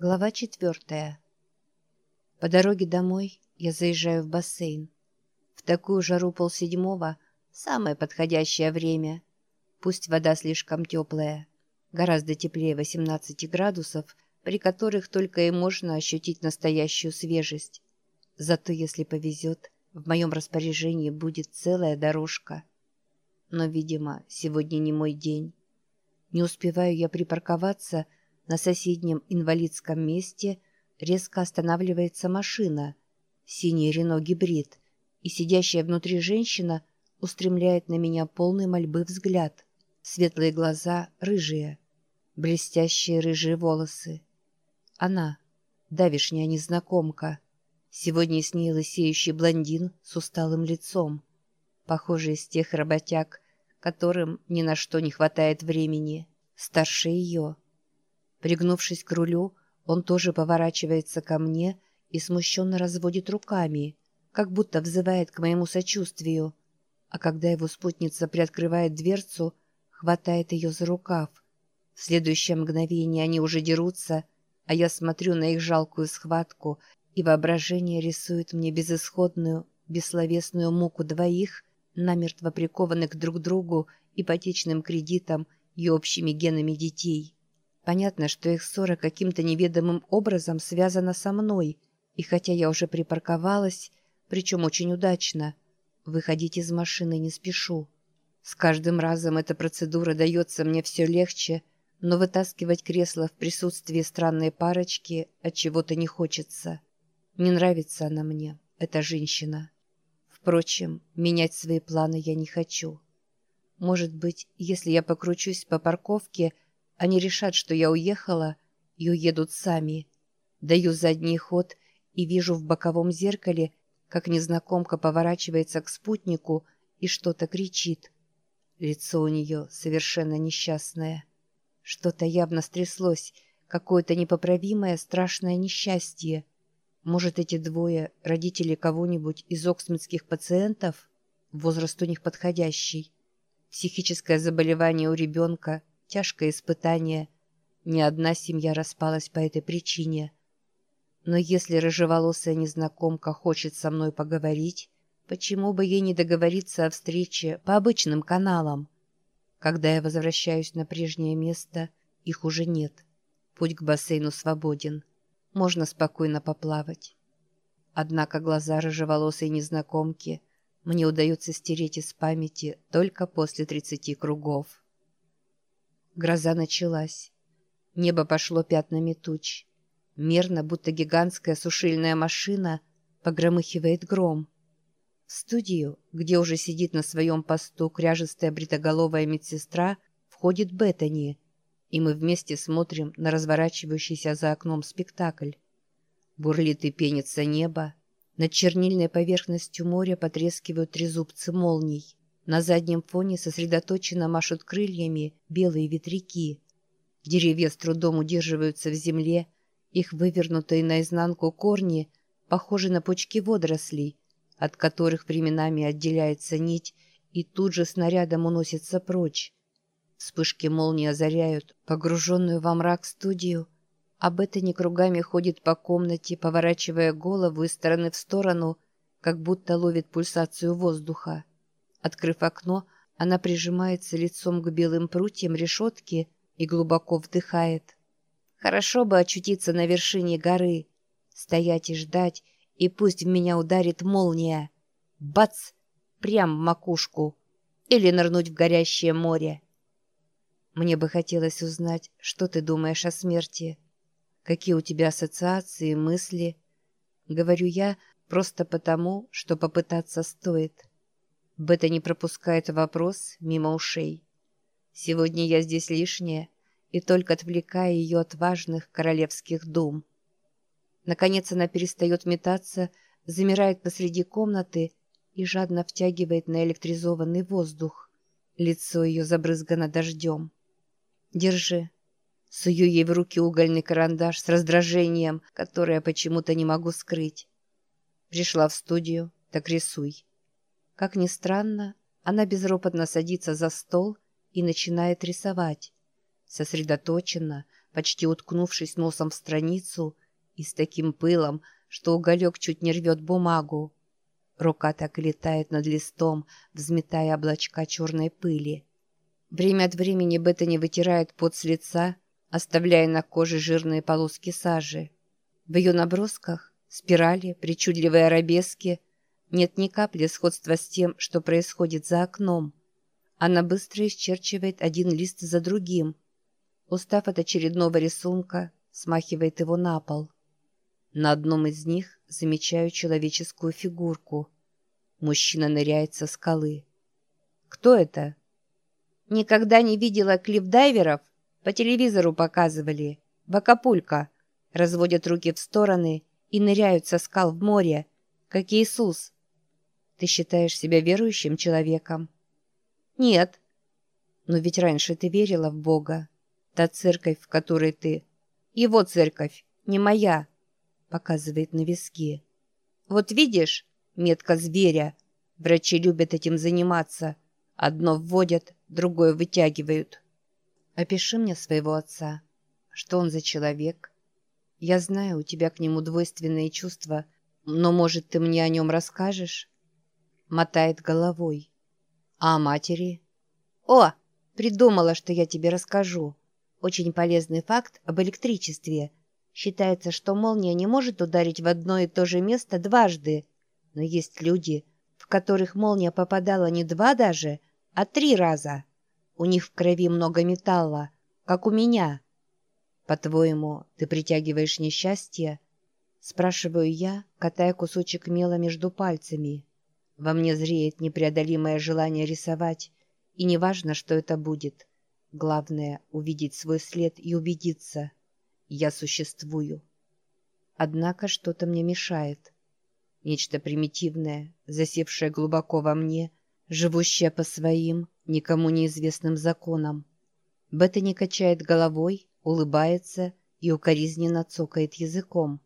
Глава четвертая. По дороге домой я заезжаю в бассейн. В такую жару полседьмого – самое подходящее время. Пусть вода слишком теплая, гораздо теплее 18 градусов, при которых только и можно ощутить настоящую свежесть. Зато, если повезет, в моем распоряжении будет целая дорожка. Но, видимо, сегодня не мой день. Не успеваю я припарковаться – на соседнем инвалидском месте резко останавливается машина, синий Рено-гибрид, и сидящая внутри женщина устремляет на меня полный мольбы взгляд. Светлые глаза рыжие, блестящие рыжие волосы. Она, давишняя незнакомка, сегодня с ней лысеющий блондин с усталым лицом, похожий из тех работяг, которым ни на что не хватает времени, старше ее. Пригнувшись к рулю, он тоже поворачивается ко мне и смущенно разводит руками, как будто взывает к моему сочувствию. А когда его спутница приоткрывает дверцу, хватает ее за рукав. В следующее мгновение они уже дерутся, а я смотрю на их жалкую схватку, и воображение рисует мне безысходную, бессловесную муку двоих, намертво прикованных друг к другу ипотечным кредитом и общими генами детей. Понятно, что их ссора каким-то неведомым образом связана со мной, и хотя я уже припарковалась, причем очень удачно, выходить из машины не спешу. С каждым разом эта процедура дается мне все легче, но вытаскивать кресло в присутствии странной парочки от чего-то не хочется. Не нравится она мне, эта женщина. Впрочем, менять свои планы я не хочу. Может быть, если я покручусь по парковке – они решат, что я уехала, и уедут сами. Даю задний ход и вижу в боковом зеркале, как незнакомка поворачивается к спутнику и что-то кричит. Лицо у нее совершенно несчастное. Что-то явно стряслось, какое-то непоправимое страшное несчастье. Может, эти двое — родители кого-нибудь из оксмитских пациентов? Возраст у них подходящий. Психическое заболевание у ребенка — Тяжкое испытание. Ни одна семья распалась по этой причине. Но если рыжеволосая незнакомка хочет со мной поговорить, почему бы ей не договориться о встрече по обычным каналам? Когда я возвращаюсь на прежнее место, их уже нет. Путь к бассейну свободен. Можно спокойно поплавать. Однако глаза рыжеволосой незнакомки мне удается стереть из памяти только после тридцати кругов. Гроза началась. Небо пошло пятнами туч. Мерно, будто гигантская сушильная машина, погромыхивает гром. В студию, где уже сидит на своем посту кряжестая бритоголовая медсестра, входит Беттани, и мы вместе смотрим на разворачивающийся за окном спектакль. Бурлит и пенится небо. Над чернильной поверхностью моря потрескивают трезубцы молний. На заднем фоне сосредоточенно машут крыльями белые ветряки. Деревья с трудом удерживаются в земле, их вывернутые наизнанку корни похожи на пучки водорослей, от которых временами отделяется нить и тут же снарядом уносится прочь. Вспышки молнии озаряют погруженную во мрак студию, а Беттани кругами ходит по комнате, поворачивая голову из стороны в сторону, как будто ловит пульсацию воздуха. Открыв окно, она прижимается лицом к белым прутьям решетки и глубоко вдыхает. Хорошо бы очутиться на вершине горы, стоять и ждать, и пусть в меня ударит молния. Бац! Прям в макушку. Или нырнуть в горящее море. Мне бы хотелось узнать, что ты думаешь о смерти. Какие у тебя ассоциации, мысли? Говорю я просто потому, что попытаться стоит. Бета не пропускает вопрос мимо ушей. Сегодня я здесь лишняя и только отвлекаю ее от важных королевских дум. Наконец она перестает метаться, замирает посреди комнаты и жадно втягивает наэлектризованный воздух. Лицо ее забрызгано дождем. «Держи». Сую ей в руки угольный карандаш с раздражением, которое почему-то не могу скрыть. Пришла в студию, так рисуй. Как ни странно, она безропотно садится за стол и начинает рисовать. Сосредоточенно, почти уткнувшись носом в страницу и с таким пылом, что уголек чуть не рвет бумагу. Рука так летает над листом, взметая облачка черной пыли. Время от времени Беттани вытирает пот с лица, оставляя на коже жирные полоски сажи. В ее набросках, спирали, причудливые арабески нет ни капли сходства с тем, что происходит за окном. Она быстро исчерчивает один лист за другим. Устав от очередного рисунка, смахивает его на пол. На одном из них замечаю человеческую фигурку. Мужчина ныряет со скалы. «Кто это?» «Никогда не видела клиффдайверов? По телевизору показывали. В. Разводят руки в стороны и ныряют со скал в море, как Иисус. Ты считаешь себя верующим человеком?» «Нет». «Но ведь раньше ты верила в Бога. Та церковь, в которой ты...» «Его церковь, не моя», — показывает на виски. «Вот видишь, метка зверя. Врачи любят этим заниматься. Одно вводят, другое вытягивают». «Опиши мне своего отца. Что он за человек?» «Я знаю, у тебя к нему двойственные чувства, но, может, ты мне о нем расскажешь?» Мотает головой. А о матери? О, придумала, что я тебе расскажу. Очень полезный факт об электричестве. Считается, что молния не может ударить в одно и то же место дважды. Но есть люди, в которых молния попадала не два даже, а три раза. У них в крови много металла, как у меня. По-твоему, ты притягиваешь несчастье? Спрашиваю я, катая кусочек мела между пальцами. Во мне зреет непреодолимое желание рисовать, и неважно, что это будет. Главное — увидеть свой след и убедиться. Я существую. Однако что-то мне мешает. Нечто примитивное, засевшее глубоко во мне, живущее по своим, никому неизвестным законам. Бета качает головой, улыбается и укоризненно цокает языком.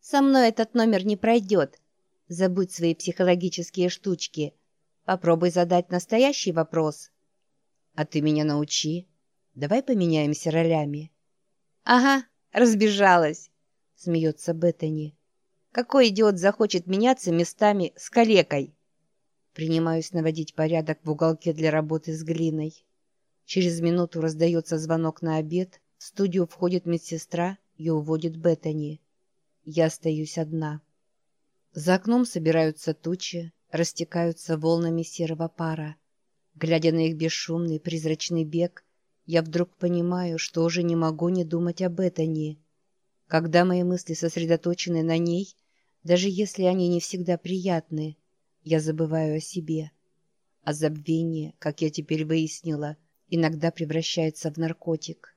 «Со мной этот номер не пройдет. Забудь свои психологические штучки. Попробуй задать настоящий вопрос. А ты меня научи. Давай поменяемся ролями. Ага, разбежалась, смеется Беттани. Какой идиот захочет меняться местами с калекой? Принимаюсь наводить порядок в уголке для работы с глиной. Через минуту раздается звонок на обед, в студию входит медсестра и уводит Беттани. Я остаюсь одна. За окном собираются тучи, растекаются волнами серого пара. Глядя на их бесшумный призрачный бег, я вдруг понимаю, что уже не могу не думать об Этане. Когда мои мысли сосредоточены на ней, даже если они не всегда приятны, я забываю о себе. А забвение, как я теперь выяснила, иногда превращается в наркотик.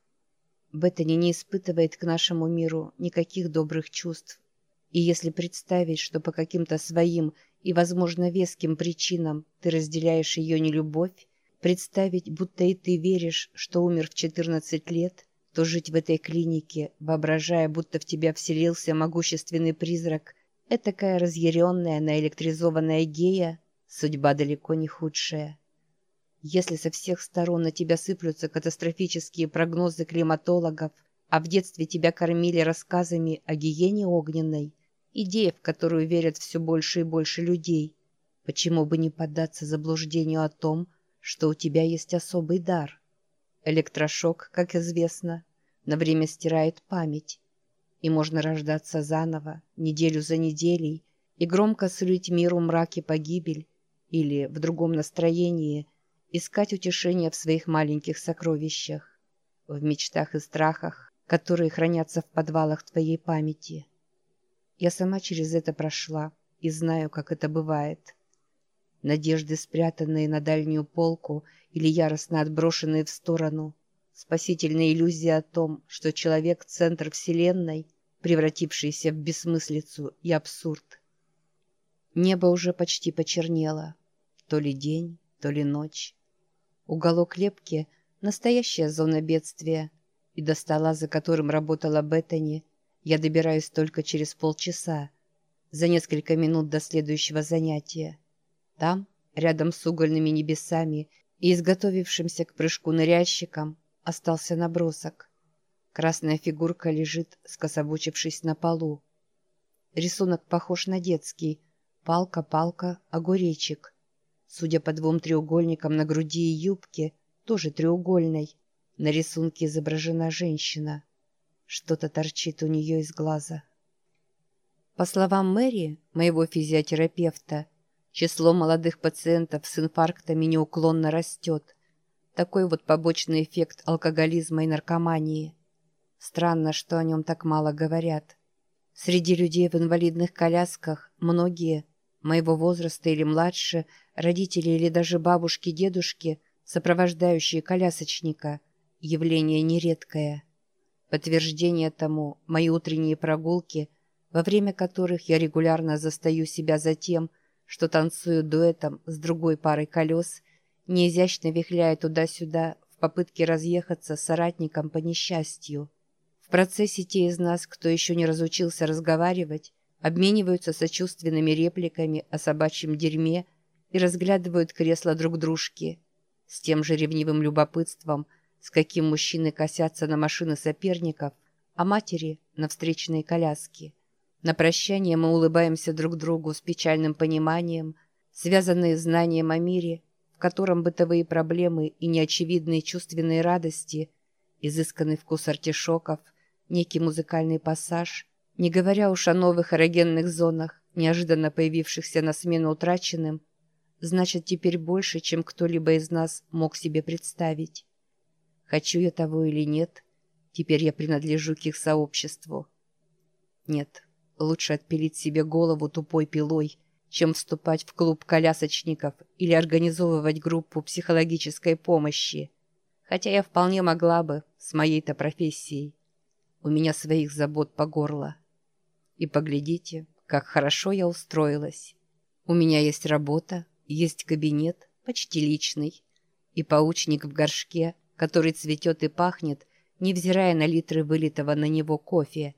Беттани не испытывает к нашему миру никаких добрых чувств и если представить, что по каким-то своим и, возможно, веским причинам ты разделяешь ее нелюбовь, представить, будто и ты веришь, что умер в 14 лет, то жить в этой клинике, воображая, будто в тебя вселился могущественный призрак, этакая разъяренная, наэлектризованная гея, судьба далеко не худшая. Если со всех сторон на тебя сыплются катастрофические прогнозы климатологов, а в детстве тебя кормили рассказами о гиене огненной, идея, в которую верят все больше и больше людей. Почему бы не поддаться заблуждению о том, что у тебя есть особый дар? Электрошок, как известно, на время стирает память, и можно рождаться заново, неделю за неделей, и громко сулить миру мраки погибель, или, в другом настроении, искать утешение в своих маленьких сокровищах, в мечтах и страхах, которые хранятся в подвалах твоей памяти. Я сама через это прошла и знаю, как это бывает. Надежды, спрятанные на дальнюю полку или яростно отброшенные в сторону, спасительная иллюзия о том, что человек — центр Вселенной, превратившийся в бессмыслицу и абсурд. Небо уже почти почернело. То ли день, то ли ночь. Уголок лепки — настоящая зона бедствия, и до стола, за которым работала Беттани, я добираюсь только через полчаса, за несколько минут до следующего занятия. Там, рядом с угольными небесами и изготовившимся к прыжку ныряльщиком, остался набросок. Красная фигурка лежит, скособочившись на полу. Рисунок похож на детский. Палка, палка, огуречек. Судя по двум треугольникам на груди и юбке, тоже треугольной. На рисунке изображена женщина. Что-то торчит у нее из глаза. По словам Мэри, моего физиотерапевта, число молодых пациентов с инфарктами неуклонно растет. Такой вот побочный эффект алкоголизма и наркомании. Странно, что о нем так мало говорят. Среди людей в инвалидных колясках многие, моего возраста или младше, родители или даже бабушки-дедушки, сопровождающие колясочника, явление нередкое. Подтверждение тому – мои утренние прогулки, во время которых я регулярно застаю себя за тем, что танцую дуэтом с другой парой колес, неизящно вихляя туда-сюда в попытке разъехаться с соратником по несчастью. В процессе те из нас, кто еще не разучился разговаривать, обмениваются сочувственными репликами о собачьем дерьме и разглядывают кресла друг дружки. С тем же ревнивым любопытством, с каким мужчины косятся на машины соперников, а матери — на встречные коляски. На прощание мы улыбаемся друг другу с печальным пониманием, связанные знанием о мире, в котором бытовые проблемы и неочевидные чувственные радости, изысканный вкус артишоков — некий музыкальный пассаж, не говоря уж о новых эрогенных зонах, неожиданно появившихся на смену утраченным, значит теперь больше, чем кто-либо из нас мог себе представить. Хочу я того или нет, теперь я принадлежу к их сообществу. Нет, лучше отпилить себе голову тупой пилой, чем вступать в клуб колясочников или организовывать группу психологической помощи, хотя я вполне могла бы с моей-то профессией. У меня своих забот по горло. И поглядите, как хорошо я устроилась. У меня есть работа, есть кабинет, почти личный, и паучник в горшке, который цветет и пахнет, невзирая на литры вылитого на него кофе.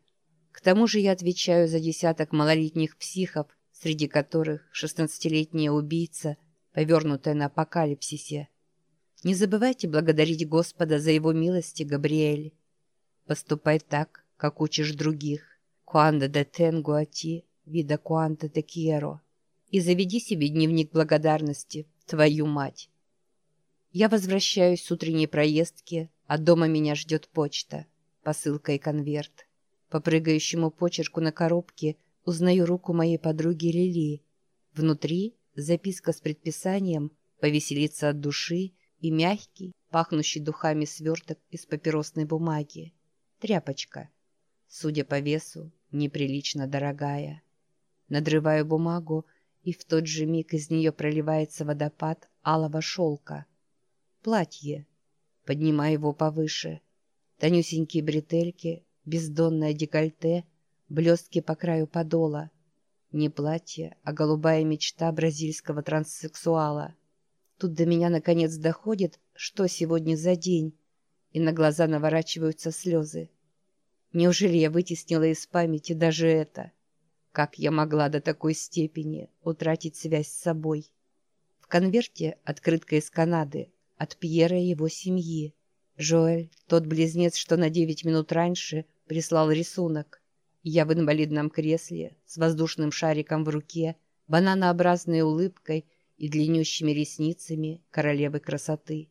К тому же я отвечаю за десяток малолетних психов, среди которых шестнадцатилетняя убийца, повернутая на апокалипсисе. Не забывайте благодарить Господа за его милости, Габриэль. Поступай так, как учишь других. Куанда де тенгу ати, вида куанта де кьеро. И заведи себе дневник благодарности, твою мать. Я возвращаюсь с утренней проездки, а дома меня ждет почта, посылка и конверт. По прыгающему почерку на коробке узнаю руку моей подруги Лили. Внутри записка с предписанием повеселиться от души и мягкий, пахнущий духами сверток из папиросной бумаги. Тряпочка. Судя по весу, неприлично дорогая. Надрываю бумагу, и в тот же миг из нее проливается водопад алого шелка. Платье. Поднимаю его повыше. Тонюсенькие бретельки, бездонное декольте, блестки по краю подола. Не платье, а голубая мечта бразильского транссексуала. Тут до меня наконец доходит, что сегодня за день, и на глаза наворачиваются слезы. Неужели я вытеснила из памяти даже это? Как я могла до такой степени утратить связь с собой? В конверте открытка из Канады от Пьера и его семьи. Жоэль, тот близнец, что на девять минут раньше, прислал рисунок. Я в инвалидном кресле, с воздушным шариком в руке, бананообразной улыбкой и длиннющими ресницами королевы красоты.